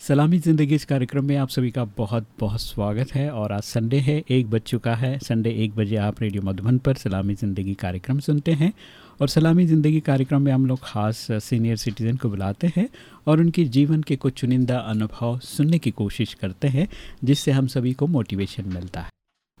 सलामी ज़िंदगी इस कार्यक्रम में आप सभी का बहुत बहुत स्वागत है और आज संडे है, एक बज चुका है। संडे एक बजे आप रेडियो मधुबन पर सलामी ज़िंदगी कार्यक्रम सुनते हैं और सलामी ज़िंदगी कार्यक्रम में हम लोग ख़ास सीनियर सिटीज़न को बुलाते हैं और उनके जीवन के कुछ चुनिंदा अनुभव सुनने की कोशिश करते हैं, जिससे हम सभी को मोटिवेशन मिलता है।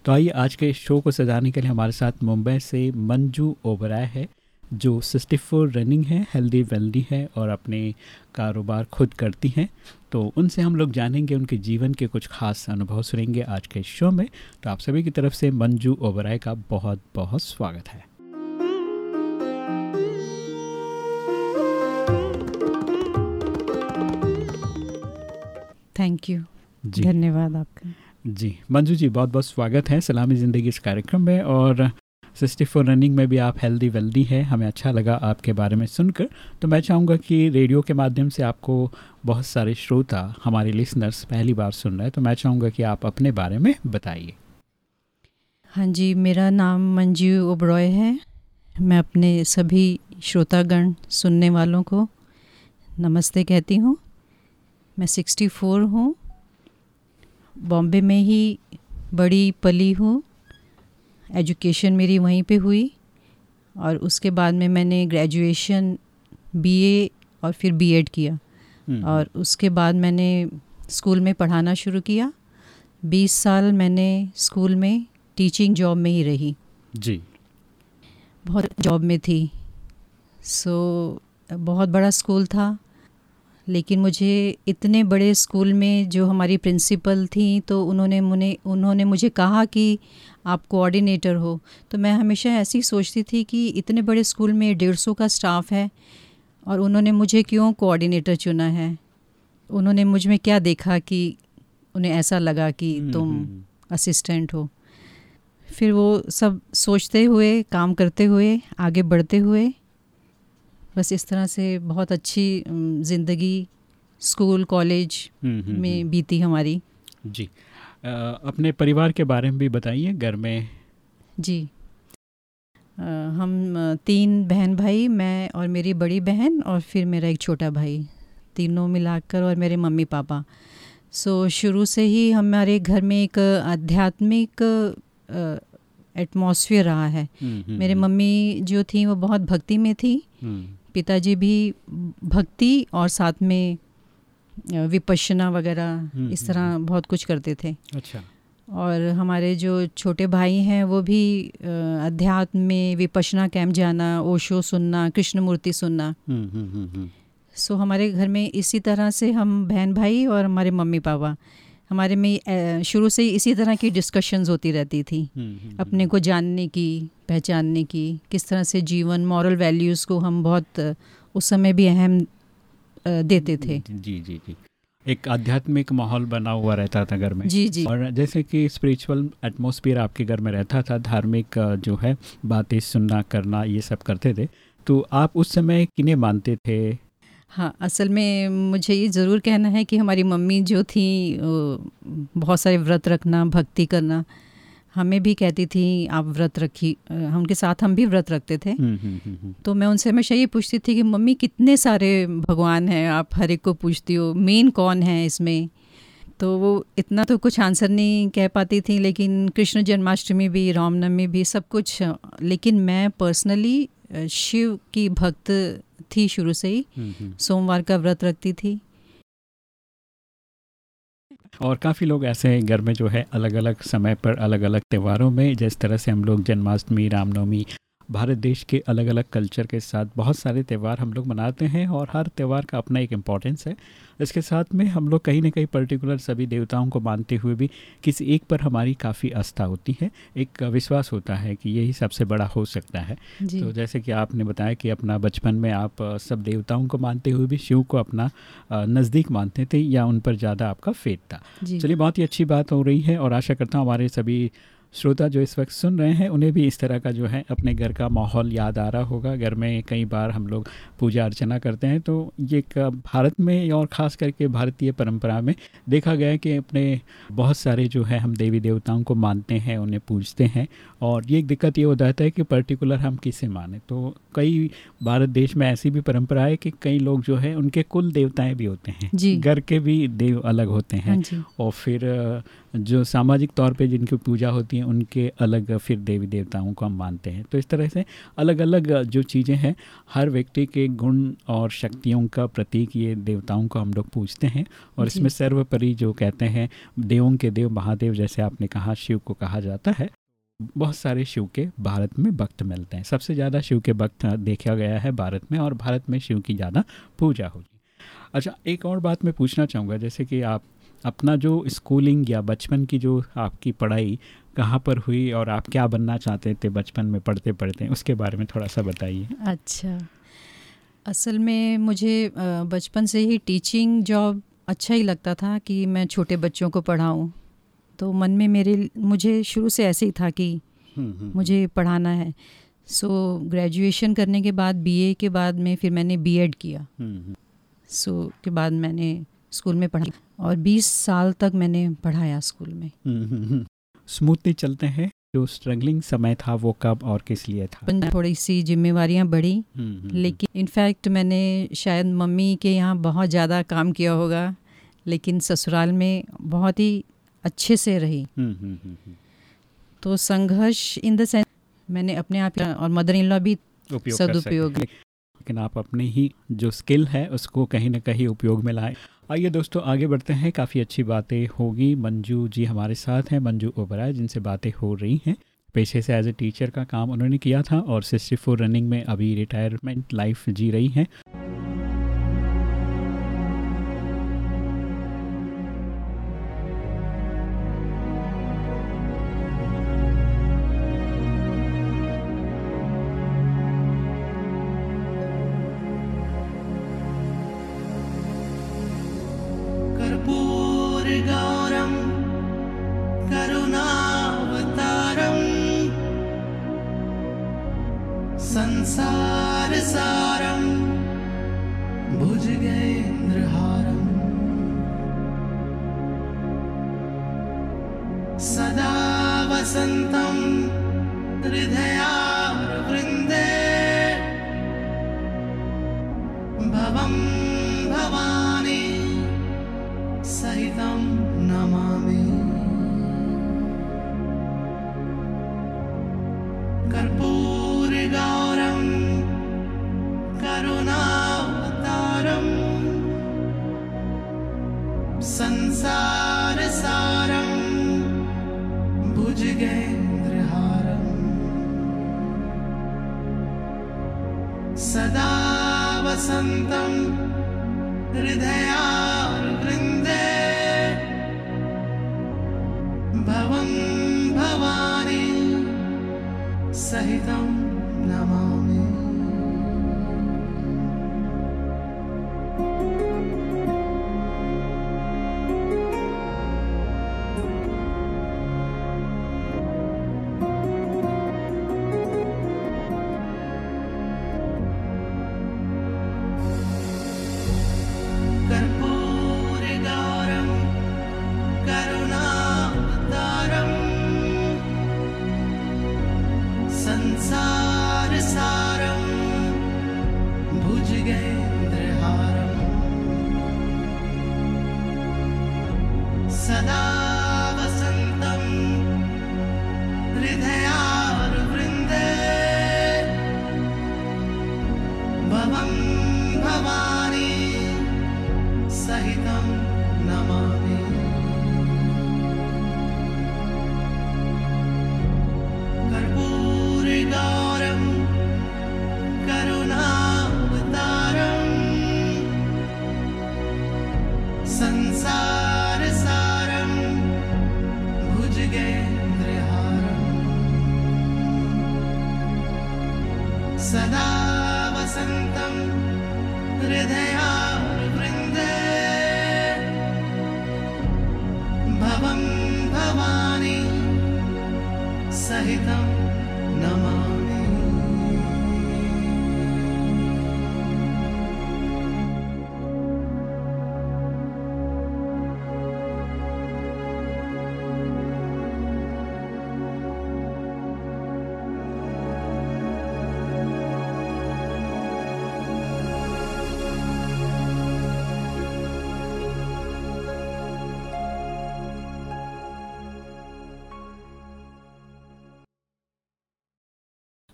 तो आइए आज के शो को सजाने के लिए हमारे साथ मुंबई से मंजू ओबराय है। जो सिक्सटी फोर रनिंग है हेल्दी वेल्दी है और अपने कारोबार खुद करती हैं तो उनसे हम लोग जानेंगे उनके जीवन के कुछ खास अनुभव सुनेंगे आज के शो में। तो आप सभी की तरफ़ से मंजू ओबराय का बहुत बहुत स्वागत है। Thank you ji. धन्यवाद आपका। जी मंजू जी बहुत बहुत स्वागत है सलामी ज़िंदगी इस कार्यक्रम में और सिक्सटी फोर रनिंग में भी आप हेल्दी वेल्दी है, हमें अच्छा लगा आपके बारे में सुनकर। तो मैं चाहूँगा कि रेडियो के माध्यम से आपको बहुत सारे श्रोता हमारे लिसनर्स पहली बार सुन रहे हैं तो मैं चाहूँगा कि आप अपने बारे में बताइए। हाँ जी, मेरा नाम मंजू ओबरॉय है। मैं अपने सभी श्रोतागण सुनने वालों को नमस्ते कहती हूँ। मैं सिक्सटी फोर हूँ। बॉम्बे में ही बड़ी पली हूँ। एजुकेशन मेरी वहीं पे हुई और उसके बाद में मैंने ग्रेजुएशन बीए और फिर बीएड किया। हम्म, और उसके बाद मैंने स्कूल में पढ़ाना शुरू किया। बीस साल मैंने स्कूल में टीचिंग जॉब में ही रही। जी। बहुत जॉब में थी। सो so, बहुत बड़ा स्कूल था। लेकिन मुझे इतने बड़े स्कूल में जो हमारी प्रिंसिपल थी तो उन्होंने मुझे उन्होंने मुझे कहा कि आप कोऑर्डिनेटर हो। तो मैं हमेशा ऐसी सोचती थी कि इतने बड़े स्कूल में डेढ़ सौ का स्टाफ है और उन्होंने मुझे क्यों कोऑर्डिनेटर चुना है? उन्होंने मुझमें क्या देखा कि उन्हें ऐसा लगा कि हम्म, तुम हम्म, असिस्टेंट हो। फिर वो सब सोचते हुए काम करते हुए आगे बढ़ते हुए बस इस तरह से बहुत अच्छी ज़िंदगी स्कूल कॉलेज हम्म, हम्म, में हम्म, बीती हमारी। जी। अ, अपने परिवार के बारे में भी बताइए घर में। जी। अ, हम तीन बहन भाई मैं और मेरी बड़ी बहन और फिर मेरा एक छोटा भाई तीनों मिलाकर और मेरे मम्मी पापा। सो शुरू से ही हमारे घर में एक आध्यात्मिक एटमॉस्फेयर रहा है। मेरे मम्मी जो थी वो बहुत भक्ति में थी। पिताजी भी भक्ति और साथ में विपश्यना वगैरह हम्म, इस हम्म, तरह बहुत कुछ करते थे। अच्छा। और हमारे जो छोटे भाई हैं वो भी अध्यात्म में विपश्यना कैंप जाना ओशो सुनना कृष्णमूर्ति सुनना। हम्म, हम्म, हम्म, हम्म, सो हमारे घर में इसी तरह से हम बहन भाई और हमारे मम्मी पापा हमारे में शुरू से ही इसी तरह की डिस्कशंस होती रहती थी। हम्म, हम्म, अपने को जानने की पहचानने की किस तरह से जीवन मॉरल वैल्यूज़ को हम बहुत उस समय भी अहम देते थे। जी जी जी एक आध्यात्मिक माहौल बना हुआ रहता था घर में। जी जी। और जैसे कि स्पिरिचुअल एटमॉस्फेयर आपके घर में रहता था धार्मिक जो है बातें सुनना करना ये सब करते थे तो आप उस समय किन्हें मानते थे? हाँ असल में मुझे ये ज़रूर कहना है कि हमारी मम्मी जो थी बहुत सारे व्रत रखना भक्ति करना हमें भी कहती थी आप व्रत रखी उनके साथ हम भी व्रत रखते थे। हम्म, हम्म, हम्म, तो मैं उनसे हमेशा ये पूछती थी कि मम्मी कितने सारे भगवान हैं? आप हर एक को पूछती हो मेन कौन है इसमें? तो वो इतना तो कुछ आंसर नहीं कह पाती थी लेकिन कृष्ण जन्माष्टमी भी रामनवमी भी सब कुछ लेकिन मैं पर्सनली शिव की भक्त थी शुरू से ही हम्म, हम्म। सोमवार का व्रत रखती थी और काफ़ी लोग ऐसे हैं घर में जो है अलग अलग समय पर अलग अलग त्योहारों में जिस तरह से हम लोग जन्माष्टमी रामनवमी भारत देश के अलग अलग कल्चर के साथ बहुत सारे त्यौहार हम लोग मनाते हैं और हर त्यौहार का अपना एक इम्पॉर्टेंस है। इसके साथ में हम लोग कहीं ना कहीं पर्टिकुलर सभी देवताओं को मानते हुए भी किसी एक पर हमारी काफ़ी आस्था होती है एक विश्वास होता है कि यही सबसे बड़ा हो सकता है। तो जैसे कि आपने बताया कि अपना बचपन में आप सब देवताओं को मानते हुए भी शिव को अपना नज़दीक मानते थे या उन पर ज़्यादा आपका फेथ था। चलिए बहुत ही अच्छी बात हो रही है और आशा करता हूँ हमारे सभी श्रोता जो इस वक्त सुन रहे हैं उन्हें भी इस तरह का जो है अपने घर का माहौल याद आ रहा होगा। घर में कई बार हम लोग पूजा अर्चना करते हैं तो ये भारत में और ख़ास करके भारतीय परंपरा में देखा गया है कि अपने बहुत सारे जो है हम देवी देवताओं को मानते हैं उन्हें पूजते हैं और ये एक दिक्कत ये हो जाता है कि पर्टिकुलर हम किसे माने। तो कई भारत देश में ऐसी भी परंपरा है कि कई लोग जो है उनके कुल देवताएँ भी होते हैं। घर के भी देव अलग होते हैं हाँ और फिर जो सामाजिक तौर पे जिनकी पूजा होती है उनके अलग फिर देवी देवताओं को हम मानते हैं। तो इस तरह से अलग अलग जो चीज़ें हैं हर व्यक्ति के गुण और शक्तियों का प्रतीक ये देवताओं को हम लोग पूजते हैं। और इसमें सर्वपरि जो कहते हैं देवों के देव महादेव जैसे आपने कहा शिव को कहा जाता है बहुत सारे शिव के भारत में भक्त मिलते हैं। सबसे ज़्यादा शिव के भक्त देखा गया है भारत में और भारत में शिव की ज़्यादा पूजा होगी। अच्छा एक और बात मैं पूछना चाहूँगा जैसे कि आप अपना जो स्कूलिंग या बचपन की जो आपकी पढ़ाई कहाँ पर हुई और आप क्या बनना चाहते थे बचपन में पढ़ते पढ़ते उसके बारे में थोड़ा सा बताइए। अच्छा। असल में मुझे बचपन से ही टीचिंग जॉब अच्छा ही लगता था कि मैं छोटे बच्चों को पढ़ाऊँ। तो मन में मेरे मुझे शुरू से ऐसे ही था कि हम्म, हम्म, मुझे पढ़ाना है। सो so, ग्रेजुएशन करने के बाद बीए के बाद में फिर मैंने बीएड किया। हम्म, हम्म, सो के बाद मैंने स्कूल में पढ़ा। और 20 साल तक मैंने पढ़ाया स्कूल में। स्मूथली चलते हैं जो स्ट्रगलिंग समय था वो कब और किस लिए था थोड़ी सी जिम्मेवारियाँ बढ़ी हम्म, हम्म, लेकिन इनफैक्ट मैंने शायद मम्मी के यहाँ बहुत ज़्यादा काम किया होगा लेकिन ससुराल में बहुत ही अच्छे से रही हम्म। तो संघर्ष इन द सेंस मैंने अपने आप और मदर इन लॉ भी सदुपयोग। लेकिन आप अपने ही जो स्किल है उसको कहीं ना कहीं उपयोग में लाएँ आइए दोस्तों, आगे बढ़ते हैं। काफ़ी अच्छी बातें होगी। मंजू जी हमारे साथ हैं। मंजू ओबराय, जिनसे बातें हो रही हैं। पेशे से एज ए टीचर का काम उन्होंने किया था और सिक्सटी रनिंग में अभी रिटायरमेंट लाइफ जी रही हैं। संसारसारं भुजगेन्द्रहारम् सदा वसन्तं हृदयारवृन्दे भुजगेन्द्रहारम् सदा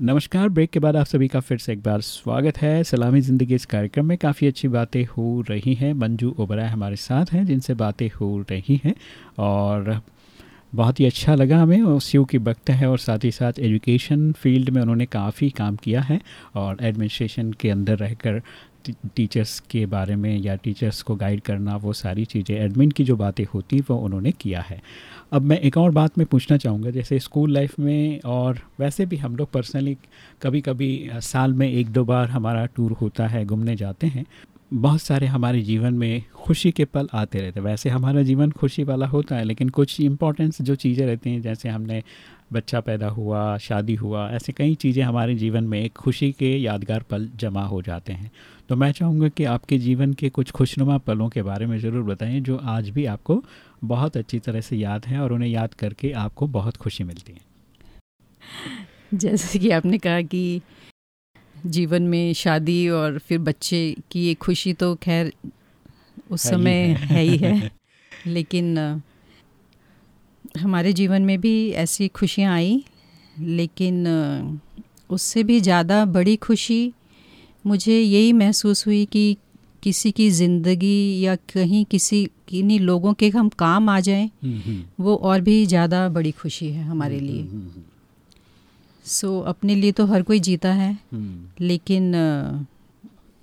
नमस्कार, ब्रेक के बाद आप सभी का फिर से एक बार स्वागत है। सलामी ज़िंदगी इस कार्यक्रम में काफ़ी अच्छी बातें हो रही हैं। मंजू ओबराय हमारे साथ हैं, जिनसे बातें हो रही हैं और बहुत ही अच्छा लगा हमें। और सी की वक्त है और साथ ही साथ एजुकेशन फ़ील्ड में उन्होंने काफ़ी काम किया है और एडमिनिस्ट्रेशन के अंदर रहकर टीचर्स के बारे में या टीचर्स को गाइड करना, वो सारी चीज़ें, एडमिन की जो बातें होती वो उन्होंने किया है। अब मैं एक और बात मैं पूछना चाहूँगा, जैसे स्कूल लाइफ में और वैसे भी हम लोग पर्सनली कभी कभी साल में एक दो बार हमारा टूर होता है, घूमने जाते हैं। बहुत सारे हमारे जीवन में खुशी के पल आते रहते हैं। वैसे हमारा जीवन खुशी वाला होता है, लेकिन कुछ इम्पोर्टेंस जो चीज़ें रहती हैं, जैसे हमने बच्चा पैदा हुआ, शादी हुआ, ऐसे कई चीज़ें हमारे जीवन में एक खुशी के यादगार पल जमा हो जाते हैं। तो मैं चाहूँगा कि आपके जीवन के कुछ खुशनुमा पलों के बारे में ज़रूर बताएँ, जो आज भी आपको बहुत अच्छी तरह से याद हैं और उन्हें याद करके आपको बहुत खुशी मिलती है जैसे कि आपने कहा कि जीवन में शादी और फिर बच्चे की एक खुशी तो खैर उस है समय है। है ही है लेकिन हमारे जीवन में भी ऐसी खुशियाँ आई लेकिन उससे भी ज़्यादा बड़ी खुशी मुझे यही महसूस हुई कि किसी की ज़िंदगी या कहीं किसी किन्हीं लोगों के हम काम आ जाएँ वो और भी ज़्यादा बड़ी खुशी है हमारे लिए। सो अपने लिए तो हर कोई जीता है हम्म, लेकिन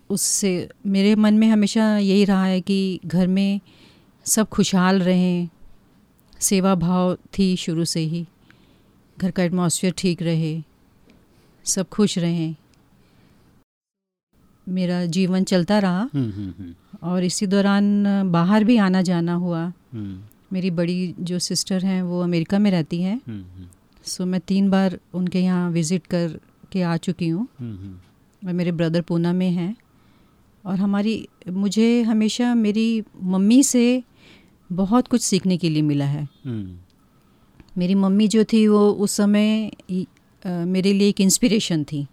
उससे मेरे मन में हमेशा यही रहा है कि घर में सब खुशहाल रहें सेवा भाव थी शुरू से ही घर का एटमॉस्फेयर ठीक रहे सब खुश रहें। मेरा जीवन चलता रहा। हम्म, हम्म, हम्म, और इसी दौरान बाहर भी आना जाना हुआ मेरी बड़ी जो सिस्टर हैं वो अमेरिका में रहती हैं। सो मैं तीन बार उनके यहाँ विज़िट कर के आ चुकी हूँ। और मेरे ब्रदर पूना में हैं। और हमारी मुझे हमेशा मेरी मम्मी से बहुत कुछ सीखने के लिए मिला है। मेरी मम्मी जो थी वो उस समय मेरे लिए एक इंस्पिरेशन थी।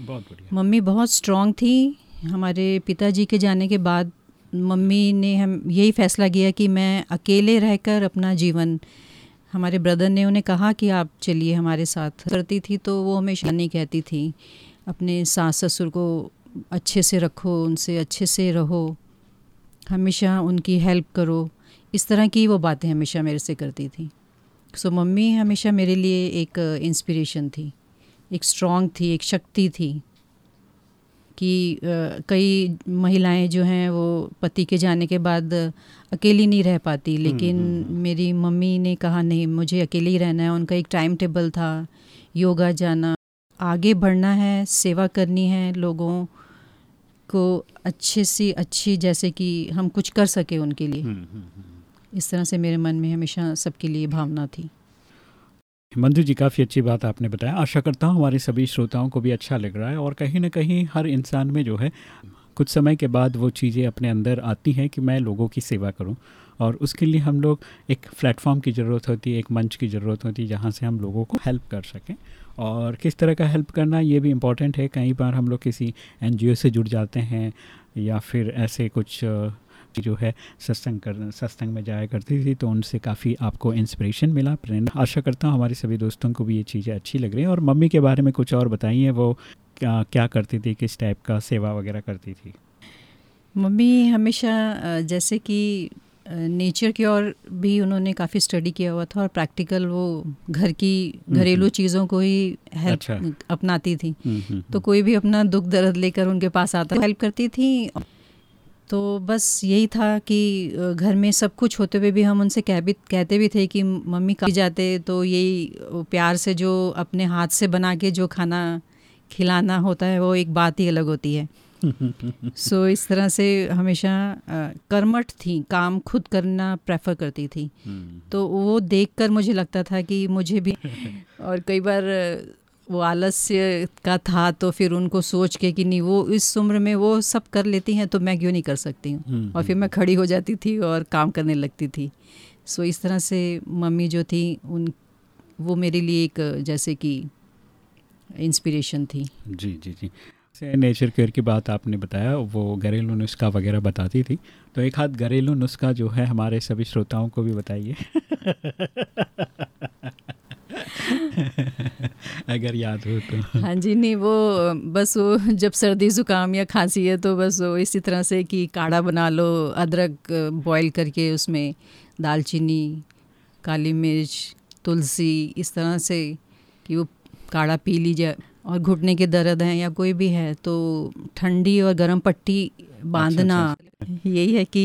बहुत बढ़िया। मम्मी बहुत स्ट्रांग थी। हमारे पिताजी के जाने के बाद मम्मी ने हम यही फैसला किया कि मैं अकेले रहकर अपना जीवन हमारे ब्रदर ने उन्हें कहा कि आप चलिए हमारे साथ। करती थी तो वो हमेशा नहीं कहती थी। अपने सास ससुर को अच्छे से रखो उनसे अच्छे से रहो। हमेशा उनकी हेल्प करो। इस तरह की वो बातें हमेशा मेरे से करती थी। सो so, मम्मी हमेशा मेरे लिए एक इंस्पिरेशन थी। एक स्ट्रॉन्ग थी एक शक्ति थी कि कई महिलाएँ जो हैं वो पति के जाने के बाद अकेली नहीं रह पाती। लेकिन मेरी मम्मी ने कहा नहीं मुझे अकेले ही रहना है। उनका एक टाइम टेबल था योगा जाना। आगे बढ़ना है सेवा करनी है लोगों को अच्छे से अच्छी जैसे कि हम कुछ कर सके उनके लिए। हम्म, हम्म, हम्म। इस तरह से मेरे मन में हमेशा सबके लिए भावना थी। मंजू जी, काफ़ी अच्छी बात आपने बताया। आशा करता हूँ हमारे सभी श्रोताओं को भी अच्छा लग रहा है और कहीं ना कहीं हर इंसान में जो है, कुछ समय के बाद वो चीज़ें अपने अंदर आती हैं कि मैं लोगों की सेवा करूँ और उसके लिए हम लोग एक प्लेटफॉर्म की ज़रूरत होती है, एक मंच की ज़रूरत होती है, जहाँ से हम लोगों को हेल्प कर सकें। और किस तरह का हेल्प करना, ये भी इंपॉर्टेंट है। कई बार हम लोग किसी एनजीओ से जुड़ जाते हैं या फिर ऐसे कुछ जो है सत्संग कर सत्संग में जाया करती थी तो उनसे काफ़ी आपको इंस्पिरेशन मिला प्रेरणा। आशा करता हूँ हमारे सभी दोस्तों को भी ये चीज़ें अच्छी लग रही हैं। और मम्मी के बारे में कुछ और बताइए वो क्या क्या करती थी किस टाइप का सेवा वगैरह करती थी? मम्मी हमेशा जैसे कि नेचर की ओर भी उन्होंने काफ़ी स्टडी किया हुआ था और प्रैक्टिकल वो घर की घरेलू चीज़ों को ही हेल्प अच्छा। अपनाती थी। हम्म, हम्म, तो कोई भी अपना दुख दर्द लेकर उनके पास आता हेल्प करती थी। तो बस यही था कि घर में सब कुछ होते हुए भी हम उनसे कह भी कहते भी थे कि मम्मी कहीं जाते तो यही प्यार से जो अपने हाथ से बना के जो खाना खिलाना होता है वो एक बात ही अलग होती है। सो so, इस तरह से हमेशा कर्मठ थी काम खुद करना प्रेफर करती थी। तो वो देखकर मुझे लगता था कि मुझे भी और कई बार वो आलस्य का था तो फिर उनको सोच के कि नहीं वो इस उम्र में वो सब कर लेती हैं तो मैं क्यों नहीं कर सकती हूँ? और फिर मैं खड़ी हो जाती थी और काम करने लगती थी। सो इस तरह से मम्मी जो थी उन वो मेरे लिए एक जैसे कि इंस्पिरेशन थी। जी जी जी। से नेचर केयर की बात आपने बताया वो घरेलू नुस्खा वगैरह बताती थी। तो एक हाथ घरेलू नुस्खा जो है हमारे सभी श्रोताओं को भी बताइए। अगर याद हो तो। हाँ जी नहीं वो बस वो जब सर्दी ज़ुकाम या खांसी है तो बस वो इसी तरह से कि काढ़ा बना लो अदरक बॉईल करके उसमें दालचीनी काली मिर्च तुलसी इस तरह से कि वो काढ़ा पी लीजिए। और घुटने के दर्द हैं या कोई भी है तो ठंडी और गर्म पट्टी बांधना यही है कि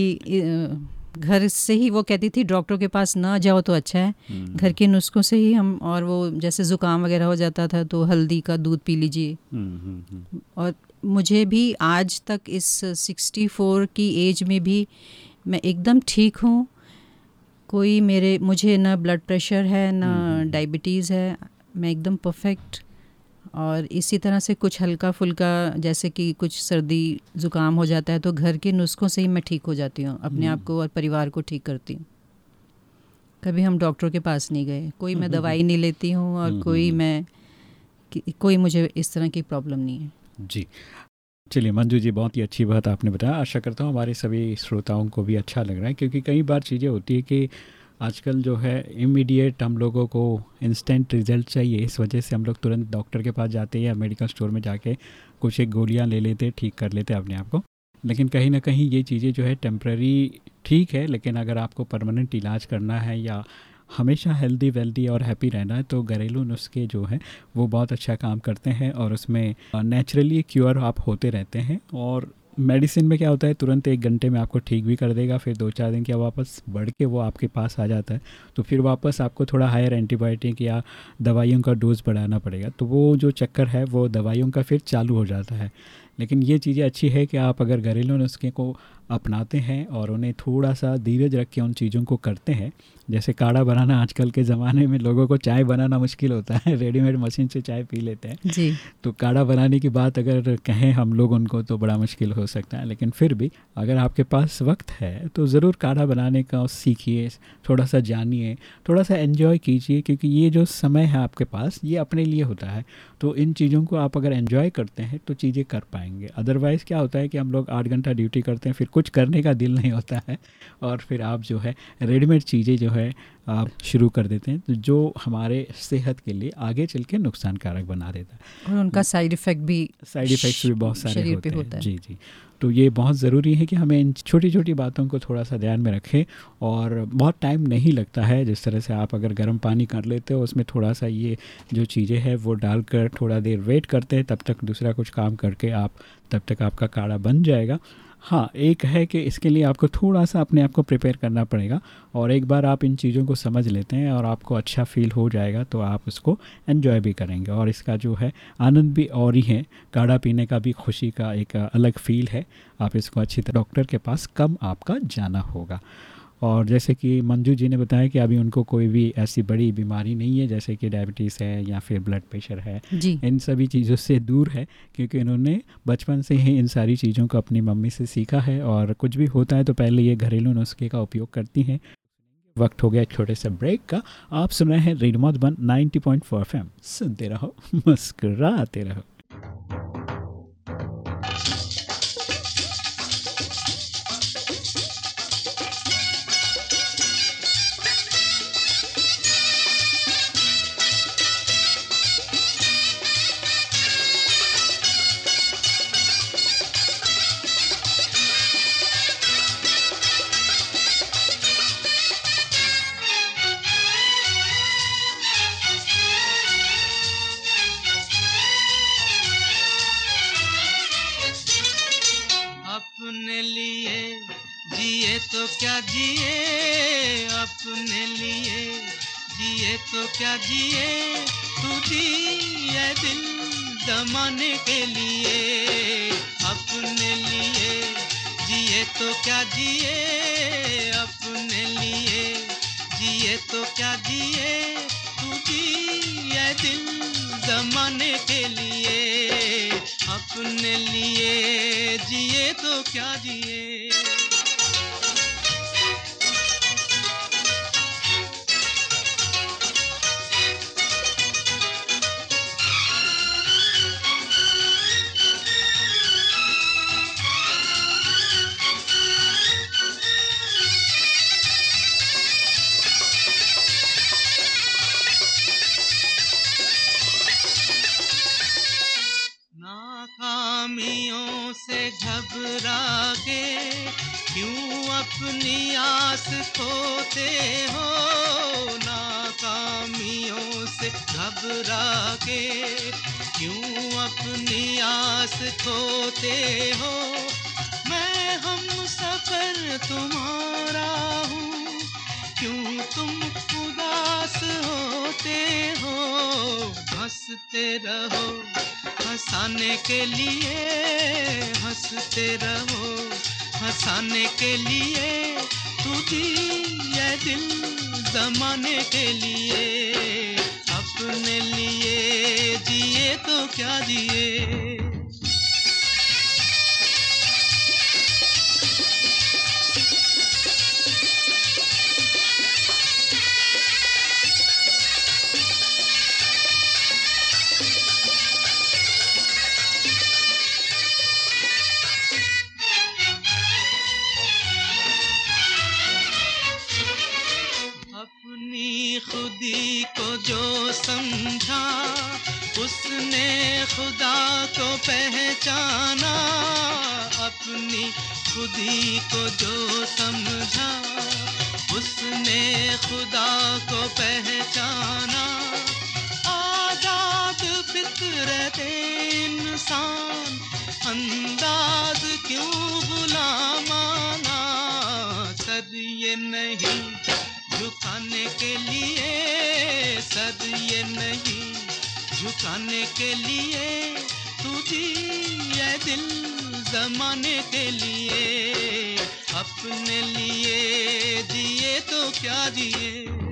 घर से ही वो कहती थी डॉक्टर के पास ना जाओ तो अच्छा है। घर के नुस्खों से ही हम और वो जैसे ज़ुकाम वगैरह हो जाता था तो हल्दी का दूध पी लीजिए। हम्म, हम्म, हम्म। और मुझे भी आज तक इस सिक्सटी फोर की एज में भी मैं एकदम ठीक हूँ। कोई मेरे मुझे ना ब्लड प्रेशर है ना डायबिटीज़ है। मैं एकदम परफेक्ट और इसी तरह से कुछ हल्का फुल्का जैसे कि कुछ सर्दी ज़ुकाम हो जाता है तो घर के नुस्खों से ही मैं ठीक हो जाती हूँ अपने आप को और परिवार को ठीक करती हूँ। कभी हम डॉक्टर के पास नहीं गए कोई मैं दवाई नहीं लेती हूँ और कोई मैं कोई मुझे इस तरह की प्रॉब्लम नहीं है। जी। चलिए मंजू जी बहुत ही अच्छी बात आपने बताया। आशा करता हूँ हमारे सभी श्रोताओं को भी अच्छा लग रहा है क्योंकि कई बार चीज़ें होती है कि आजकल जो है इमीडिएट हम लोगों को इंस्टेंट रिज़ल्ट चाहिए। इस वजह से हम लोग तुरंत डॉक्टर के पास जाते हैं या मेडिकल स्टोर में जाके कुछ एक गोलियाँ ले लेते, ठीक कर लेते अपने आप को। लेकिन कहीं ना कहीं ये चीज़ें जो है टेम्प्रेरी ठीक है, लेकिन अगर आपको परमानेंट इलाज करना है या हमेशा हेल्दी वेल्दी और हैप्पी रहना है तो घरेलू नुस्खे जो हैं, वो बहुत अच्छा काम करते हैं और उसमें नेचुरली क्योर आप होते रहते हैं और मेडिसिन में क्या होता है, तुरंत एक घंटे में आपको ठीक भी कर देगा, फिर दो चार दिन क्या वापस बढ़ के वो आपके पास आ जाता है। तो फिर वापस आपको थोड़ा हायर एंटीबायोटिक या दवाइयों का डोज बढ़ाना पड़ेगा। तो वो जो चक्कर है, वो दवाइयों का फिर चालू हो जाता है। लेकिन ये चीज़ें अच्छी है कि आप अगर घरेलू नुस्खे को अपनाते हैं और उन्हें थोड़ा सा धीरज रख के उन चीज़ों को करते हैं। जैसे काढ़ा बनाना आजकल के ज़माने में लोगों को चाय बनाना मुश्किल होता है रेडीमेड मशीन से चाय पी लेते हैं। जी। तो काढ़ा बनाने की बात अगर कहें हम लोग उनको तो बड़ा मुश्किल हो सकता है लेकिन फिर भी अगर आपके पास वक्त है तो ज़रूर काढ़ा बनाने का सीखिए थोड़ा सा जानिए थोड़ा सा एंजॉय कीजिए क्योंकि ये जो समय है आपके पास ये अपने लिए होता है। तो इन चीज़ों को आप अगर एंजॉय करते हैं तो चीज़ें कर पाएँगे। अदरवाइज़ क्या होता है कि हम लोग आठ घंटा ड्यूटी करते हैं फिर कुछ करने का दिल नहीं होता है। और फिर आप जो है रेडीमेड चीज़ें जो है आप शुरू कर देते हैं तो जो हमारे सेहत के लिए आगे चल के नुकसानकारक बना देता है। और उनका साइड इफ़ेक्ट भी साइड इफ़ेक्ट्स भी बहुत सारे होते पे हैं। होता है। जी जी। तो ये बहुत ज़रूरी है कि हमें इन छोटी छोटी बातों को थोड़ा सा ध्यान में रखें और बहुत टाइम नहीं लगता है जिस तरह से आप अगर गर्म पानी कर लेते हो उसमें थोड़ा सा ये जो चीज़ें हैं वो डालकर थोड़ा देर वेट करते हैं तब तक दूसरा कुछ काम करके आप तब तक आपका काढ़ा बन जाएगा। हाँ एक है कि इसके लिए आपको थोड़ा सा अपने आप को प्रिपेयर करना पड़ेगा और एक बार आप इन चीज़ों को समझ लेते हैं और आपको अच्छा फील हो जाएगा तो आप उसको एन्जॉय भी करेंगे। और इसका जो है, आनंद भी और ही है। काढ़ा पीने का भी खुशी का एक अलग फील है। आप इसको अच्छी तरह डॉक्टर के पास कम आपका जाना होगा। और जैसे कि मंजू जी ने बताया कि अभी उनको कोई भी ऐसी बड़ी बीमारी नहीं है जैसे कि डायबिटीज़ है या फिर ब्लड प्रेशर है। इन सभी चीज़ों से दूर है क्योंकि इन्होंने बचपन से ही इन सारी चीज़ों को अपनी मम्मी से सीखा है और कुछ भी होता है तो पहले ये घरेलू नुस्खे का उपयोग करती हैं। वक्त हो गया छोटे से ब्रेक का। आप सुन रहे हैं रेडियो मधुबन 90.4 पॉइंट सुनते रहो मुस्कुराते रहो। तो क्या जिए तू जिए दिल जमाने के लिए? अपने लिए जिए तो क्या जिए? अपने लिए जिए तो क्या जिए तू जिए दिल जमाने के लिए? अपने लिए जिए तो क्या जिए? खोते हो नाकामियों से घबरा के क्यों अपनी आस खोते हो? मैं हम सफ़र तुम्हारा हूँ, क्यों तुम उदास होते हो? हँसते रहो, हंसाने के लिए, हँसते रहो, हंसाने के लिए। तू दिए दिल जमाने के लिए अपने लिए जिए तो क्या जिए? खुदी को जो समझा, उसने खुदा को पहचाना। आज़ाद फितरत इंसान, अंदाज क्यों बुला माना? सद ये नहीं झुकाने के लिए, सद ये नहीं झुकाने के लिए तू जिए दिल। जमाने के लिए अपने लिए जिए तो क्या जिए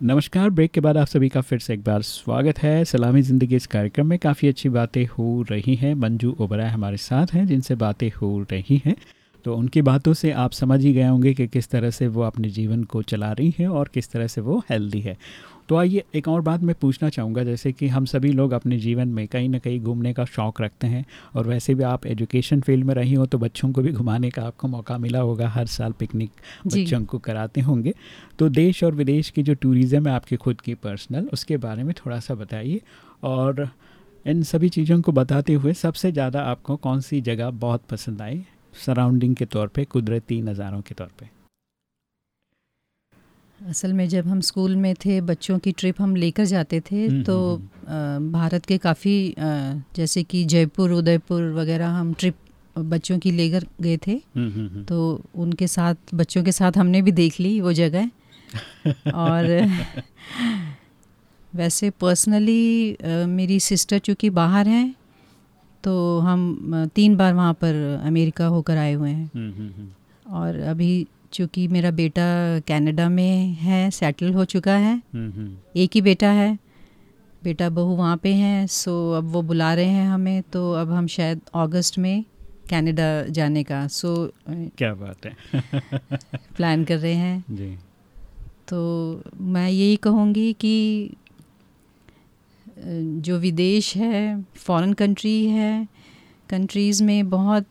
नमस्कार, ब्रेक के बाद आप सभी का फिर से एक बार स्वागत है। सलामी ज़िंदगी इस कार्यक्रम में काफ़ी अच्छी बातें हो रही हैं। मंजू ओबराय हमारे साथ हैं, जिनसे बातें हो रही हैं। तो उनकी बातों से आप समझ ही गए होंगे कि किस तरह से वो अपने जीवन को चला रही हैं और किस तरह से वो हेल्दी है। तो आइए एक और बात मैं पूछना चाहूँगा जैसे कि हम सभी लोग अपने जीवन में कहीं ना कहीं घूमने का शौक़ रखते हैं और वैसे भी आप एजुकेशन फ़ील्ड में रही हो तो बच्चों को भी घुमाने का आपको मौका मिला होगा हर साल पिकनिक बच्चों को कराते होंगे। तो देश और विदेश की जो टूरिज़म है आपकी खुद की पर्सनल उसके बारे में थोड़ा सा बताइए और इन सभी चीज़ों को बताते हुए सबसे ज़्यादा आपको कौन सी जगह बहुत पसंद आई? सराउंडिंग के तौर पे कुदरती नज़ारों के तौर पे। असल में जब हम स्कूल में थे बच्चों की ट्रिप हम लेकर जाते थे हम्म, तो हम्म, भारत के काफ़ी जैसे कि जयपुर उदयपुर वगैरह हम ट्रिप बच्चों की लेकर गए थे। हम्म, हम्म, हम्म। तो उनके साथ बच्चों के साथ हमने भी देख ली वो जगह। और वैसे पर्सनली मेरी सिस्टर चूँकि बाहर हैं तो हम तीन बार वहाँ पर अमेरिका होकर आए हुए हैं। हम्म, हम्म, हम्म, और अभी चूँकि मेरा बेटा कनाडा में है सेटल हो चुका है। हम्म, हम्म। एक ही बेटा है। बेटा बहू वहाँ पे हैं सो अब वो बुला रहे हैं हमें तो अब हम शायद अगस्त में कनाडा जाने का सो क्या बात है। प्लान कर रहे हैं। जी। तो मैं यही कहूँगी कि जो विदेश है फॉरेन कंट्री है कंट्रीज़ में बहुत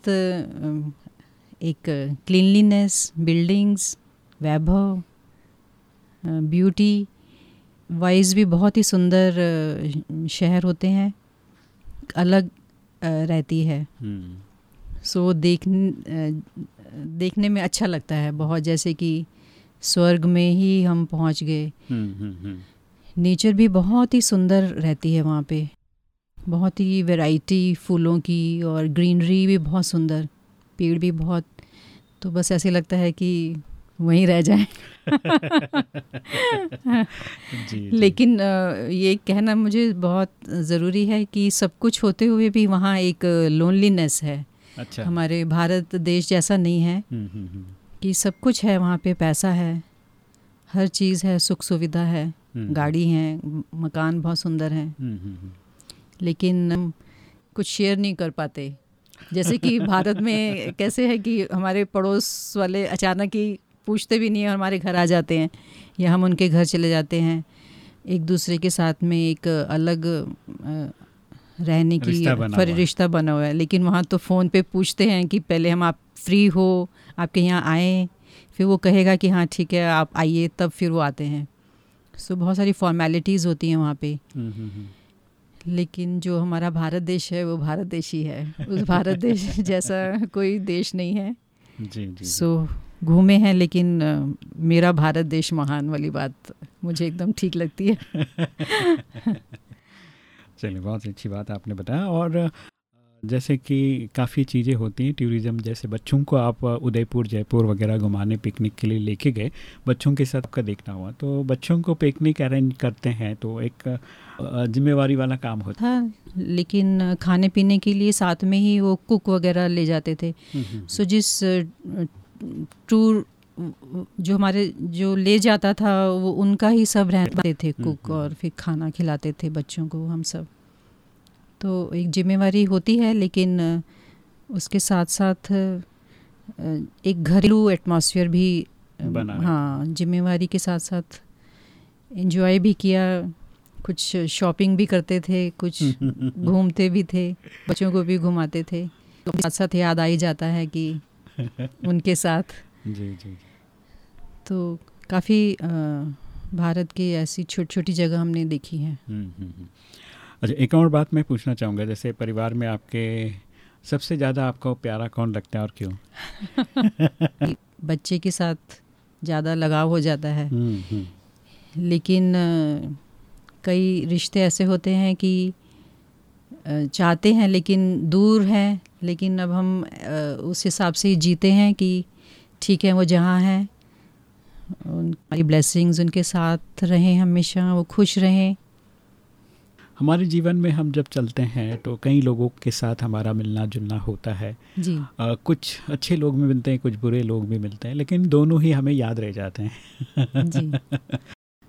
एक क्लीनलीनेस बिल्डिंग्स वैभव ब्यूटी वाइज भी बहुत ही सुंदर शहर होते हैं अलग रहती है। हम्म, सो देख देखने में अच्छा लगता है बहुत जैसे कि स्वर्ग में ही हम पहुँच गए। हम्म, हम्म, हम्म, नेचर भी बहुत ही सुंदर रहती है वहाँ पे। बहुत ही वैरायटी फूलों की और ग्रीनरी भी बहुत सुंदर। पेड़ भी बहुत तो बस ऐसे लगता है कि वहीं रह जाए। जी, लेकिन ये कहना मुझे बहुत ज़रूरी है कि सब कुछ होते हुए भी वहाँ एक लोनलीनेस है। अच्छा। हमारे भारत देश जैसा नहीं है। हम्म, हम्म, हम्म, कि सब कुछ है वहाँ पे पैसा है हर चीज़ है सुख सुविधा है गाड़ी है मकान बहुत सुंदर हैं। लेकिन कुछ शेयर नहीं कर पाते। जैसे कि भारत में कैसे है कि हमारे पड़ोस वाले अचानक ही पूछते भी नहीं और हमारे घर आ जाते हैं या हम उनके घर चले जाते हैं। एक दूसरे के साथ में एक अलग रहने की है। रिश्ता बना हुआ है। लेकिन वहाँ तो फ़ोन पे पूछते हैं कि पहले हम आप फ्री हो आपके यहाँ आए फिर वो कहेगा कि हाँ ठीक है आप आइए तब फिर वो आते हैं। सो बहुत सारी फॉर्मेलिटीज़ होती हैं वहाँ पे। हम्म, हम्म, हम्म, लेकिन जो हमारा भारत देश है वो भारत देश ही है। उस भारत देश जैसा कोई देश नहीं है। जी जी सो so, घूमे हैं लेकिन मेरा भारत देश महान वाली बात मुझे एकदम ठीक लगती है। चलिए बहुत अच्छी बात आपने बताया और जैसे कि काफ़ी चीज़ें होती हैं टूरिज़्म जैसे बच्चों को आप उदयपुर जयपुर वगैरह घुमाने पिकनिक के लिए लेके गए बच्चों के साथ का देखना हुआ। तो बच्चों को पिकनिक अरेंज करते हैं तो एक जिम्मेवारी वाला काम होता था लेकिन खाने पीने के लिए साथ में ही वो कुक वगैरह ले जाते थे। सो जिस टूर जो हमारे जो ले जाता था वो उनका ही सब रहते थे कुक हम्म। और फिर खाना खिलाते थे बच्चों को हम सब। तो एक जिम्मेवारी होती है लेकिन उसके साथ साथ एक घरेलू एटमॉस्फेयर भी बना हाँ जिम्मेवारी के साथ साथ एंजॉय भी किया कुछ शॉपिंग भी करते थे कुछ घूमते भी थे बच्चों को भी घुमाते थे तो साथ साथ याद आ ही जाता है कि उनके साथ जी जी जी। तो काफ़ी भारत की ऐसी छोटी छोटी जगह हमने देखी है हम्म, हम्म, हम्म। अच्छा एक और बात मैं पूछना चाहूँगा जैसे परिवार में आपके सबसे ज़्यादा आपको प्यारा कौन लगता है और क्यों? बच्चे के साथ ज़्यादा लगाव हो जाता है। हम्म, हम्म, लेकिन कई रिश्ते ऐसे होते हैं कि चाहते हैं लेकिन दूर हैं लेकिन अब हम उस हिसाब से ही जीते हैं कि ठीक है वो जहाँ हैं उनकी ब्लेसिंग्स उनके साथ रहें हमेशा वो खुश रहें। हमारे जीवन में हम जब चलते हैं तो कई लोगों के साथ हमारा मिलना जुलना होता है। जी। अ, कुछ अच्छे लोग भी मिलते हैं कुछ बुरे लोग भी मिलते हैं लेकिन दोनों ही हमें याद रह जाते हैं। जी।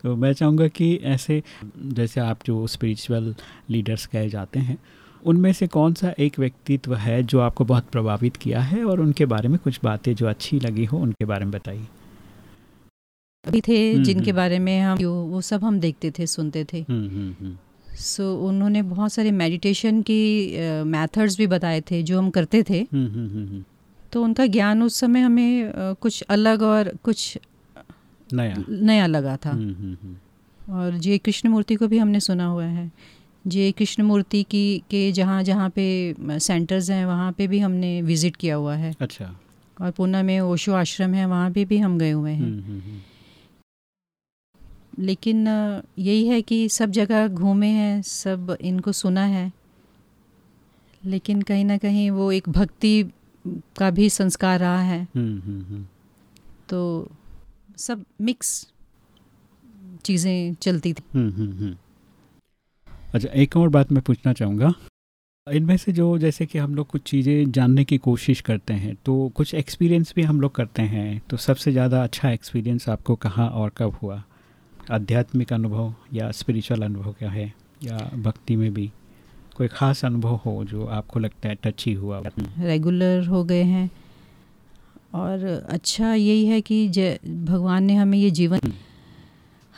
तो मैं चाहूँगा कि ऐसे जैसे आप जो स्पिरिचुअल लीडर्स कहे जाते हैं उनमें से कौन सा एक व्यक्तित्व है जो आपको बहुत प्रभावित किया है और उनके बारे में कुछ बातें जो अच्छी लगी हो उनके बारे में बताइए। अभी थे हम्म, जिनके हम्म। बारे में हम वो सब हम देखते थे सुनते थे। हम्म, हम्म, हम्म, सो so, उन्होंने बहुत सारे मेडिटेशन की मेथड्स uh, भी बताए थे जो हम करते थे। हम्म, हम्म, हम्म, तो उनका ज्ञान उस समय हमें अ, कुछ अलग और कुछ नया। नया लगा था। और जे कृष्णमूर्ति को भी हमने सुना हुआ है। जे कृष्णमूर्ति की के जहाँ जहाँ पे सेंटर्स हैं वहाँ पे भी हमने विज़िट किया हुआ है। अच्छा। और पूना में ओशो आश्रम है वहाँ पे भी हम गए हुए हैं। लेकिन यही है कि सब जगह घूमे हैं सब इनको सुना है। लेकिन कहीं ना कहीं वो एक भक्ति का भी संस्कार रहा है। हम्म, हम्म, हम्म, तो सब मिक्स चीज़ें चलती थी। हम्म, हम्म, हम्म। अच्छा एक और बात मैं पूछना चाहूँगा। इनमें से जो जैसे कि हम लोग कुछ चीज़ें जानने की कोशिश करते हैं तो कुछ एक्सपीरियंस भी हम लोग करते हैं तो सबसे ज़्यादा अच्छा एक्सपीरियंस आपको कहाँ और कब हुआ? आध्यात्मिक अनुभव या स्पिरिचुअल अनुभव क्या है या भक्ति में भी कोई ख़ास अनुभव हो जो आपको लगता है टच ही हुआ? रेगुलर हो गए हैं। और अच्छा यही है कि जय भगवान ने हमें ये जीवन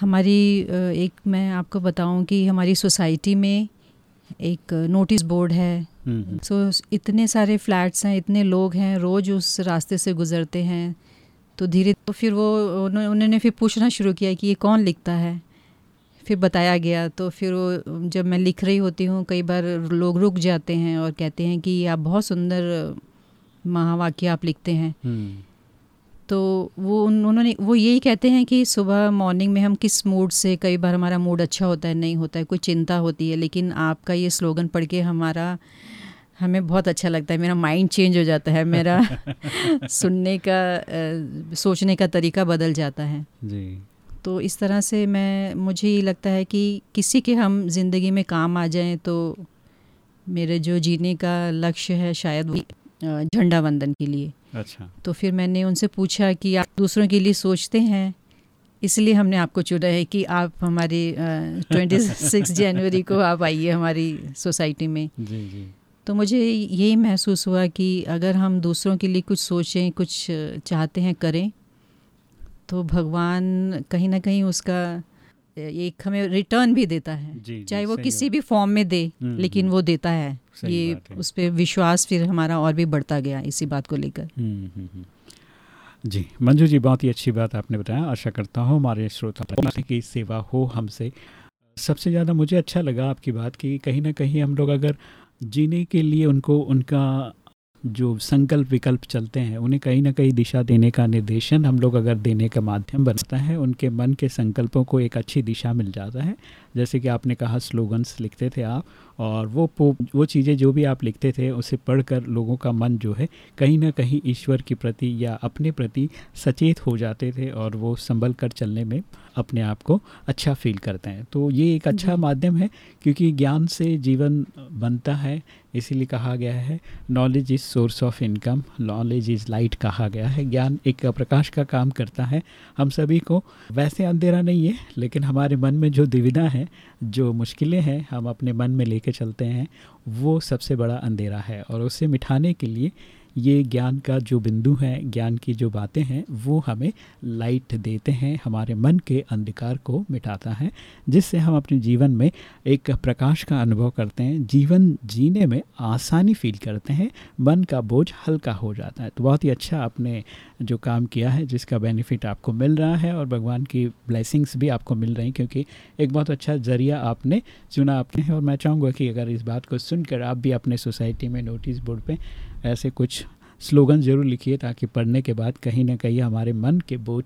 हमारी एक मैं आपको बताऊँ कि हमारी सोसाइटी में एक नोटिस बोर्ड है। हम्म, हम्म, सो इतने सारे फ्लैट्स हैं इतने लोग हैं रोज़ उस रास्ते से गुज़रते हैं। तो धीरे तो फिर वो उन्हों- उन्होंने फिर पूछना शुरू किया कि ये कौन लिखता है? फिर बताया गया तो फिर वो जब मैं लिख रही होती हूँ कई बार लोग रुक जाते हैं और कहते हैं कि आप बहुत सुंदर महावाक्य आप लिखते हैं। हम्म, तो वो उन- उन्होंने वो यही कहते हैं कि सुबह मॉर्निंग में हम किस मूड से कई बार हमारा मूड अच्छा होता है नहीं होता है कोई चिंता होती है लेकिन आपका ये स्लोगन पढ़ के हमारा हमें बहुत अच्छा लगता है मेरा माइंड चेंज हो जाता है मेरा सुनने का सोचने का तरीका बदल जाता है। जी। तो इस तरह से मैं मुझे ये लगता है कि किसी के हम ज़िंदगी में काम आ जाएँ तो मेरे जो जीने का लक्ष्य है शायद झंडा वंदन के लिए। अच्छा। तो फिर मैंने उनसे पूछा कि आप दूसरों के लिए सोचते हैं इसलिए हमने आपको चुना है कि आप हमारी ट्वेंटी सिक्स जनवरी को आप आइए हमारी सोसाइटी में। जी जी। तो मुझे यही महसूस हुआ कि अगर हम दूसरों के लिए कुछ सोचें कुछ चाहते हैं करें तो भगवान कहीं ना कहीं उसका एक हमें रिटर्न भी देता है जी, जी, चाहे वो किसी भी फॉर्म में दे हम्म, लेकिन हम्म। वो देता है ये है। उस पर विश्वास फिर हमारा और भी बढ़ता गया इसी बात को लेकर हम्म। जी मंजू जी बहुत ही अच्छी बात आपने बताया आशा करता हूँ हमारे श्रोता की सेवा हो हमसे सबसे ज़्यादा मुझे अच्छा लगा आपकी बात कि कहीं ना कहीं हम लोग अगर जीने के लिए उनको, उनका जो संकल्प विकल्प चलते हैं, उन्हें कहीं ना कहीं दिशा देने का निर्देशन हम लोग अगर देने का माध्यम बनता है, उनके मन के संकल्पों को एक अच्छी दिशा मिल जाता है। जैसे कि आपने कहा स्लोगन्स लिखते थे आप और वो वो चीज़ें जो भी आप लिखते थे उसे पढ़कर लोगों का मन जो है कहीं ना कहीं ईश्वर के प्रति या अपने प्रति सचेत हो जाते थे और वो संभल कर चलने में अपने आप को अच्छा फील करते हैं। तो ये एक अच्छा माध्यम है क्योंकि ज्ञान से जीवन बनता है इसीलिए कहा गया है knowledge is source of income knowledge is light कहा गया है। ज्ञान एक प्रकाश का काम करता है। हम सभी को वैसे अंधेरा नहीं है लेकिन हमारे मन में जो दुविधा है जो मुश्किलें हैं, हम अपने मन में लेके चलते हैं, वो सबसे बड़ा अंधेरा है। और उसे मिठाने के लिए ये ज्ञान का जो बिंदु है, ज्ञान की जो बातें हैं, वो हमें लाइट देते हैं, हमारे मन के अंधकार को मिटाता है, जिससे हम अपने जीवन में एक प्रकाश का अनुभव करते हैं। जीवन जीने में आसानी फील करते हैं, मन का बोझ हल्का हो जाता है। तो बहुत ही अच्छा आपने जो काम किया है, जिसका बेनिफिट आपको मिल रहा है और भगवान की ब्लेसिंग्स भी आपको मिल रही क्योंकि एक बहुत अच्छा ज़रिया आपने चुना आपने और मैं चाहूँगा कि अगर इस बात को सुनकर आप भी अपने सोसाइटी में नोटिस बोर्ड पर ऐसे कुछ स्लोगन ज़रूर लिखिए ताकि पढ़ने के बाद कहीं ना कहीं हमारे मन के बोझ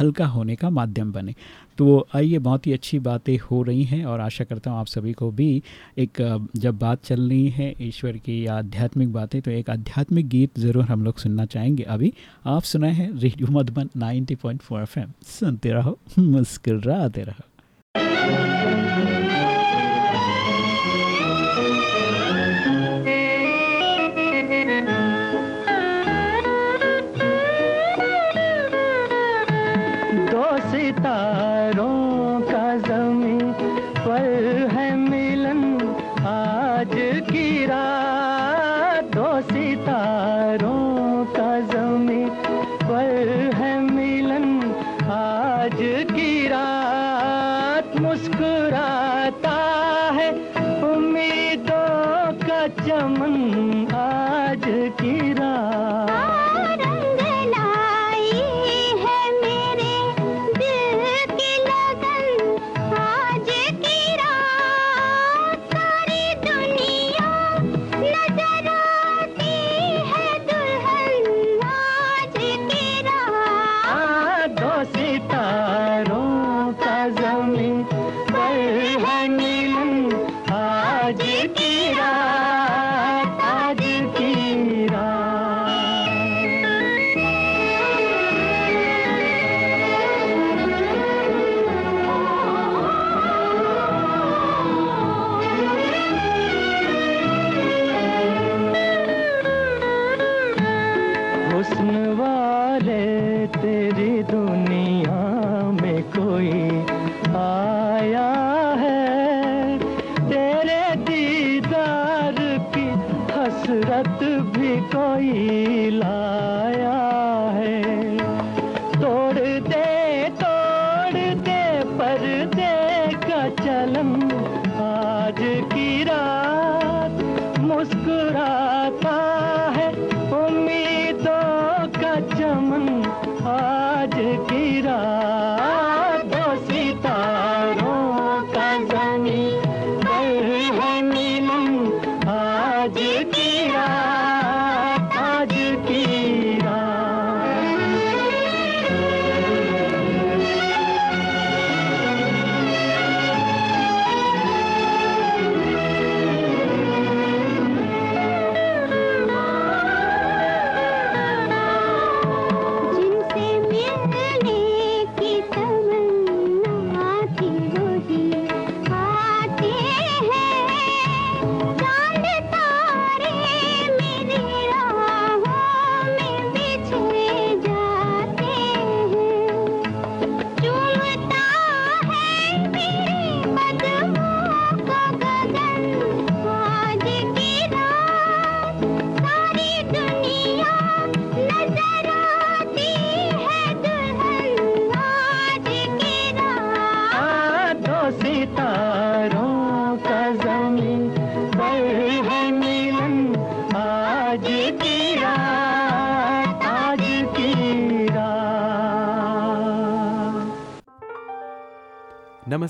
हल्का होने का माध्यम बने। तो आइए, बहुत ही अच्छी बातें हो रही हैं और आशा करता हूँ आप सभी को भी एक, जब बात चल रही है ईश्वर की या आध्यात्मिक बातें तो एक आध्यात्मिक गीत ज़रूर हम लोग सुनना चाहेंगे। अभी आप सुनाए हैं रेडियो मधुबन 90.4 पॉइंट सुनते रहो, मुस्कुराते रहो।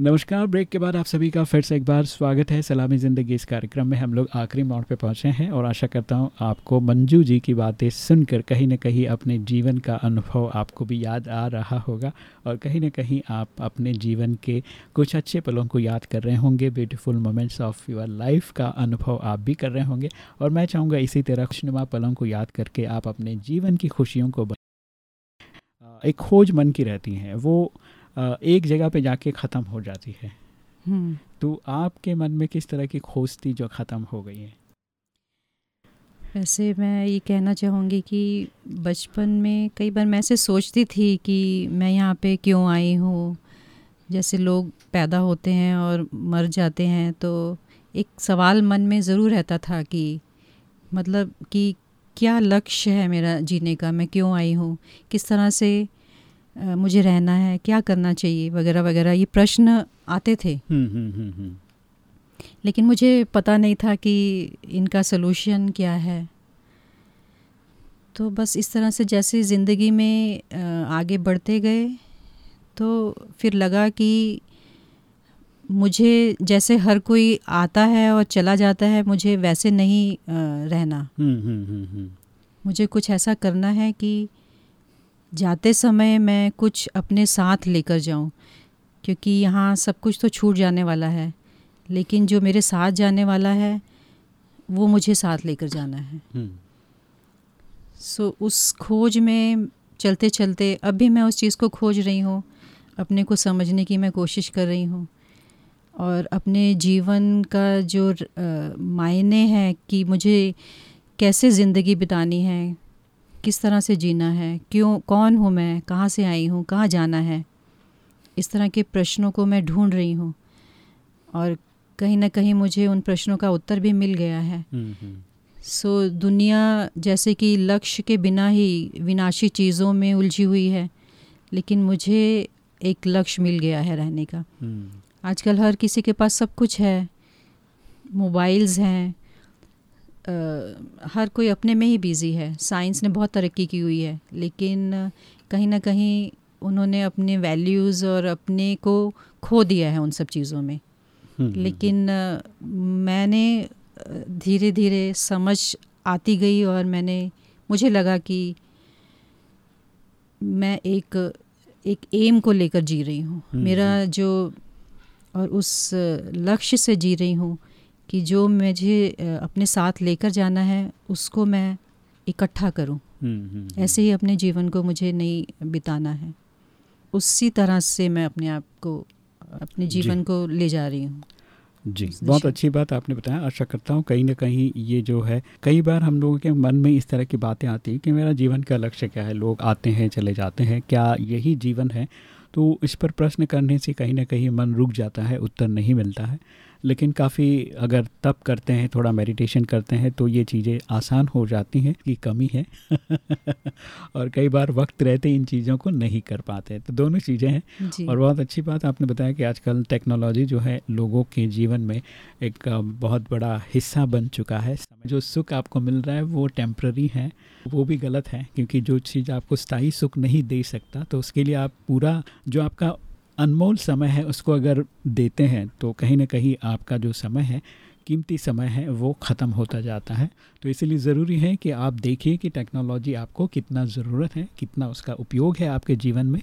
नमस्कार, ब्रेक के बाद आप सभी का फिर से एक बार स्वागत है सलामी ज़िंदगी इस कार्यक्रम में हम लोग आखिरी मोड़ पे पहुँचे हैं और आशा करता हूँ आपको मंजू जी की बातें सुनकर कहीं ना कहीं अपने जीवन का अनुभव आपको भी याद आ रहा होगा और कहीं ना कहीं आप अपने जीवन के कुछ अच्छे पलों को याद कर रहे होंगे beautiful moments of your life का अनुभव आप भी कर रहे होंगे और मैं चाहूँगा इसी तरह खुशनुमा पलों को याद करके आप अपने जीवन की खुशियों को एक खोज मन की रहती हैं। वो एक जगह पे जाके ख़त्म हो जाती है। हम्म, तो आपके मन में किस तरह की खोज थी जो ख़त्म हो गई है? वैसे मैं ये कहना चाहूँगी कि बचपन में कई बार मैं ऐसे सोचती थी कि मैं यहाँ पे क्यों आई हूँ? जैसे लोग पैदा होते हैं और मर जाते हैं तो एक सवाल मन में ज़रूर रहता था कि मतलब कि क्या लक्ष्य है मेरा जीने का? मैं क्यों आई हूँ? किस तरह से मुझे रहना है क्या करना चाहिए वगैरह वगैरह ये प्रश्न आते थे। हम्म हम्म हम्म लेकिन मुझे पता नहीं था कि इनका सलूशन क्या है। तो बस इस तरह से जैसे ज़िंदगी में आगे बढ़ते गए तो फिर लगा कि मुझे जैसे हर कोई आता है और चला जाता है मुझे वैसे नहीं रहना। मुझे कुछ ऐसा करना है कि जाते समय मैं कुछ अपने साथ लेकर जाऊँ क्योंकि यहाँ सब कुछ तो छूट जाने वाला है लेकिन जो मेरे साथ जाने वाला है वो मुझे साथ लेकर जाना है। हम्म। सो उस खोज में चलते चलते अब भी मैं उस चीज़ को खोज रही हूँ अपने को समझने की मैं कोशिश कर रही हूँ और अपने जीवन का जो मायने हैं कि मुझे कैसे ज़िंदगी बितानी है किस तरह से जीना है? क्यों कौन हूँ मैं? कहाँ से आई हूँ? कहाँ जाना है? इस तरह के प्रश्नों को मैं ढूंढ रही हूँ। और कहीं ना कहीं मुझे उन प्रश्नों का उत्तर भी मिल गया है। सो दुनिया जैसे कि लक्ष्य के बिना ही विनाशी चीज़ों में उलझी हुई है लेकिन मुझे एक लक्ष्य मिल गया है रहने का। हम्म। आजकल हर किसी के पास सब कुछ है। मोबाइल्स हैं हर कोई अपने में ही बिज़ी है। साइंस ने बहुत तरक्की की हुई है लेकिन कहीं ना कहीं उन्होंने अपने वैल्यूज़ और अपने को खो दिया है उन सब चीज़ों में। हम्म, लेकिन अ, मैंने धीरे धीरे समझ आती गई और मैंने मुझे लगा कि मैं एक एक एम को लेकर जी रही हूँ। हम्म, मेरा जो और उस लक्ष्य से जी रही हूँ कि जो मुझे अपने साथ लेकर जाना है उसको मैं इकट्ठा करूँ। हम्म, हम्म, ऐसे ही अपने जीवन को मुझे नहीं बिताना है। उसी तरह से मैं अपने आप को अपने जीवन जी। को ले जा रही हूँ। जी बहुत अच्छी बात आपने बताया। आशा करता हूँ कहीं ना कहीं ये जो है कई बार हम लोगों के मन में इस तरह की बातें आती हैं कि मेरा जीवन का लक्ष्य क्या है? लोग आते हैं चले जाते हैं क्या यही जीवन है? तो इस पर प्रश्न करने से कहीं ना कहीं मन रुक जाता है उत्तर नहीं मिलता है। लेकिन काफ़ी अगर तप करते हैं थोड़ा मेडिटेशन करते हैं तो ये चीज़ें आसान हो जाती हैं कि कमी है। और कई बार वक्त रहते इन चीज़ों को नहीं कर पाते तो दोनों चीज़ें हैं। और बहुत अच्छी बात आपने बताया कि आजकल टेक्नोलॉजी जो है लोगों के जीवन में एक बहुत बड़ा हिस्सा बन चुका है। जो सुख आपको मिल रहा है वो टेम्प्ररी है। वो भी गलत है क्योंकि जो चीज़ आपको स्थायी सुख नहीं दे सकता तो उसके लिए आप पूरा जो आपका अनमोल समय है, उसको अगर देते हैं तो कहीं ना कहीं आपका जो समय है, कीमती समय है, वो ख़त्म होता जाता है। तो इसलिए ज़रूरी है कि आप देखिए कि टेक्नोलॉजी आपको कितना ज़रूरत है, कितना उसका उपयोग है आपके जीवन में,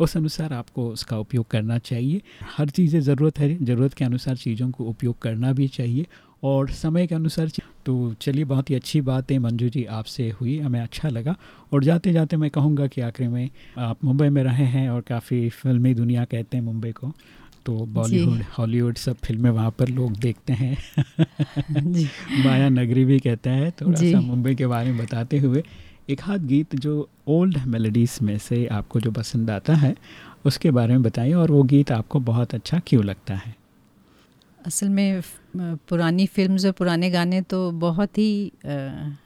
उस अनुसार आपको उसका उपयोग करना चाहिए। हर चीज़ें ज़रूरत है, ज़रूरत के अनुसार चीज़ों को उपयोग करना भी चाहिए और समय के अनुसार तो चलिए बहुत ही अच्छी बात है मंजू जी आपसे हुई हमें अच्छा लगा। और जाते जाते मैं कहूँगा कि आखिर में आप मुंबई में रहे हैं और काफ़ी फिल्मी दुनिया कहते हैं मुंबई को। तो बॉलीवुड हॉलीवुड सब फ़िल्में वहाँ पर लोग देखते हैं। माया नगरी भी कहते हैं थोड़ा सा मुंबई के बारे में बताते हुए। एक हाथ गीत जो ओल्ड मेलोडीज़ में से आपको जो पसंद आता है उसके बारे में बताइए और वो गीत आपको बहुत अच्छा क्यों लगता है? असल में पुरानी फिल्म्स और पुराने गाने तो बहुत ही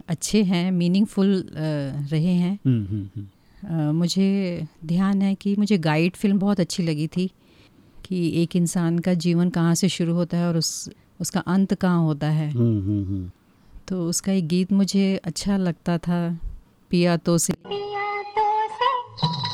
अच्छे हैं मीनिंगफुल रहे हैं। हम्म, हम्म, हम्म, मुझे ध्यान है कि मुझे गाइड फ़िल्म बहुत अच्छी लगी थी कि एक इंसान का जीवन कहाँ से शुरू होता है और उस उसका अंत कहाँ होता है। हम्म हम्म हम्म। तो उसका एक गीत मुझे अच्छा लगता था पिया तो से। पिया तो से।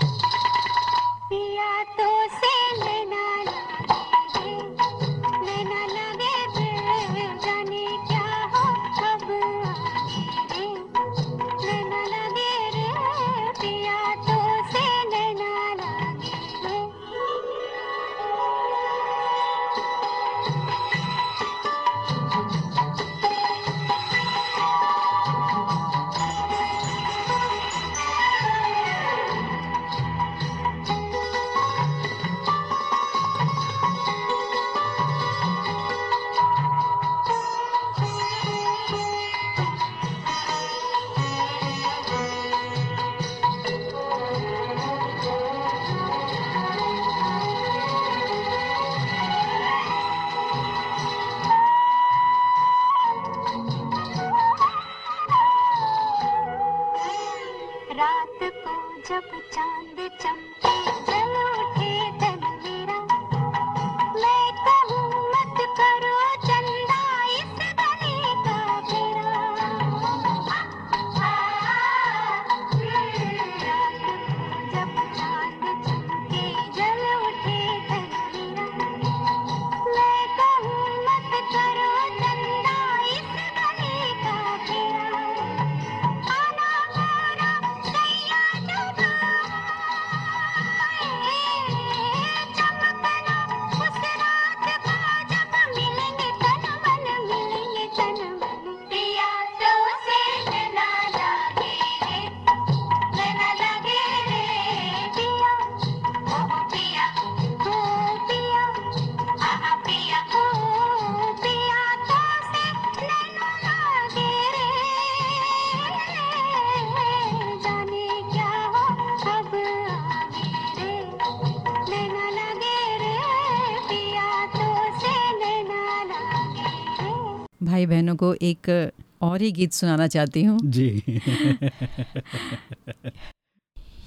भाई बहनों को एक और ही गीत सुनाना चाहती हूँ। जी।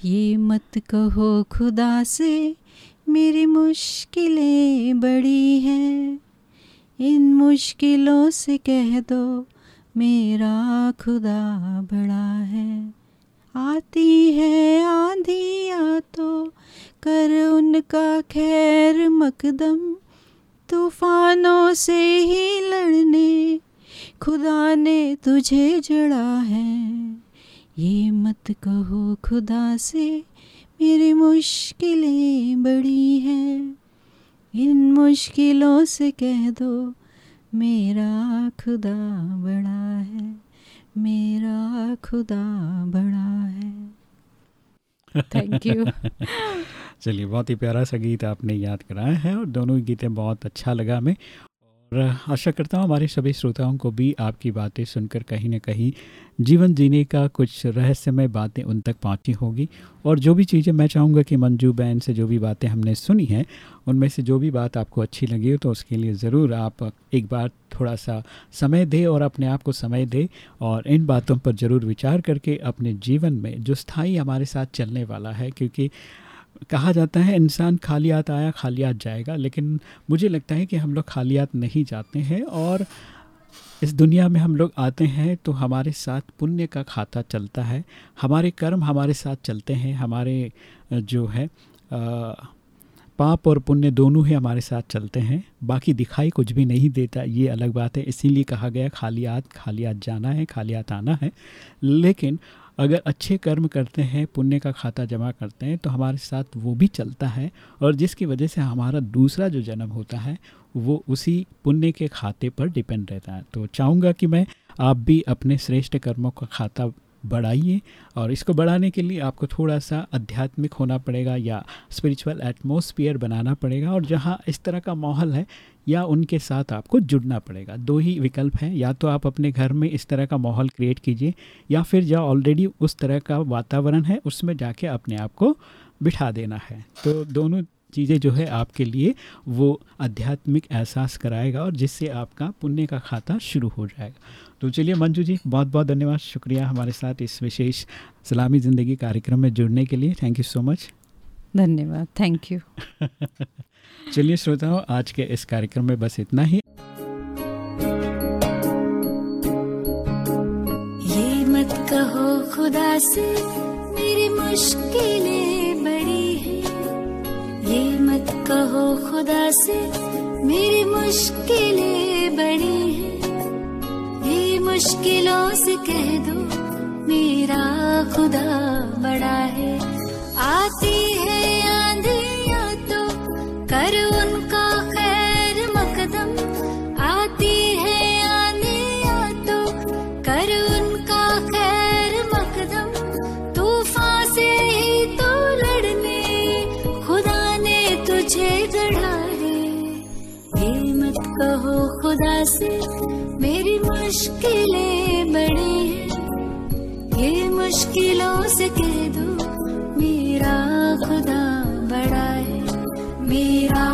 ये मत कहो खुदा से मेरी मुश्किलें बड़ी हैं। इन मुश्किलों से कह दो मेरा खुदा बड़ा है। आती है आंधियाँ तो कर उनका खैर मकदम। तूफानों से ही लड़ने खुदा ने तुझे जड़ा है। ये मत कहो खुदा से मेरी मुश्किलें बड़ी हैं। इन मुश्किलों से कह दो मेरा खुदा बड़ा है मेरा खुदा बड़ा है। थैंक यू चलिए, बहुत ही प्यारा सा गीत आपने याद कराया है और दोनों गीतें बहुत अच्छा लगा हमें। और आशा करता हूँ हमारे सभी श्रोताओं को भी आपकी बातें सुनकर कहीं ना कहीं जीवन जीने का कुछ रहस्यमय बातें उन तक पहुँची होगी। और जो भी चीज़ें मैं चाहूँगा कि मंजू बहन से जो भी बातें हमने सुनी हैं, उनमें से जो भी बात आपको अच्छी लगी हो तो उसके लिए ज़रूर आप एक बार थोड़ा सा समय दें और अपने आप को समय दें और इन बातों पर ज़रूर विचार करके अपने जीवन में जो स्थायी हमारे साथ चलने वाला है, क्योंकि कहा जाता है इंसान खालियात आया खालियात जाएगा। लेकिन मुझे लगता है कि हम लोग खालियात नहीं जाते हैं और इस दुनिया में हम लोग आते हैं तो हमारे साथ पुण्य का खाता चलता है। हमारे कर्म हमारे साथ चलते हैं। हमारे जो है अ, पाप और पुण्य दोनों ही हमारे साथ चलते हैं। बाकी दिखाई कुछ भी नहीं देता ये अलग बात है। इसीलिए कहा गया खालियात खालियात जाना है खालियात आना है। लेकिन अगर अच्छे कर्म करते हैं, पुण्य का खाता जमा करते हैं तो हमारे साथ वो भी चलता है और जिसकी वजह से हमारा दूसरा जो जन्म होता है, वो उसी पुण्य के खाते पर डिपेंड रहता है। तो चाहूँगा कि मैं आप भी अपने श्रेष्ठ कर्मों का खाता बढ़ाइए और इसको बढ़ाने के लिए आपको थोड़ा सा आध्यात्मिक होना पड़ेगा या स्पिरिचुअल एटमॉस्फेयर बनाना पड़ेगा और जहाँ इस तरह का माहौल है या उनके साथ आपको जुड़ना पड़ेगा। दो ही विकल्प हैं या तो आप अपने घर में इस तरह का माहौल क्रिएट कीजिए या फिर जहाँ ऑलरेडी उस तरह का वातावरण है उसमें जाके अपने आप को बिठा देना है। तो दोनों चीज़ें जो है आपके लिए वो आध्यात्मिक एहसास कराएगा और जिससे आपका पुण्य का खाता शुरू हो जाएगा। तो चलिए मंजू जी बहुत बहुत धन्यवाद शुक्रिया हमारे साथ इस विशेष सलामी ज़िंदगी कार्यक्रम में जुड़ने के लिए। थैंक यू सो मच धन्यवाद थैंक यू चलिए श्रोताओं, आज के इस कार्यक्रम में बस इतना ही। ये मत कहो खुदा से, मेरी मुश्किलें बड़ी हैं। ये मत कहो खुदा से, मेरी मुश्किलें बड़ी हैं। ये मुश्किलों से कह दो, मेरा खुदा बड़ा है। आती मुश्किलों से कह दो मेरा खुदा बड़ा है मेरा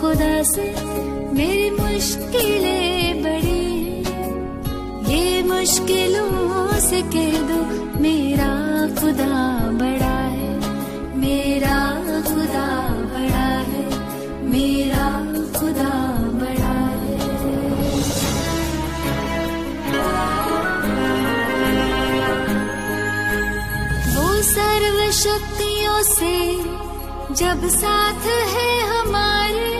खुदा से मेरी मुश्किलें बड़ी ये मुश्किलों से कह दो, मेरा खुदा बड़ा है। मेरा खुदा बड़ा है। मेरा खुदा बड़ा है। वो सर्व शक्तियों से जब साथ है हमारे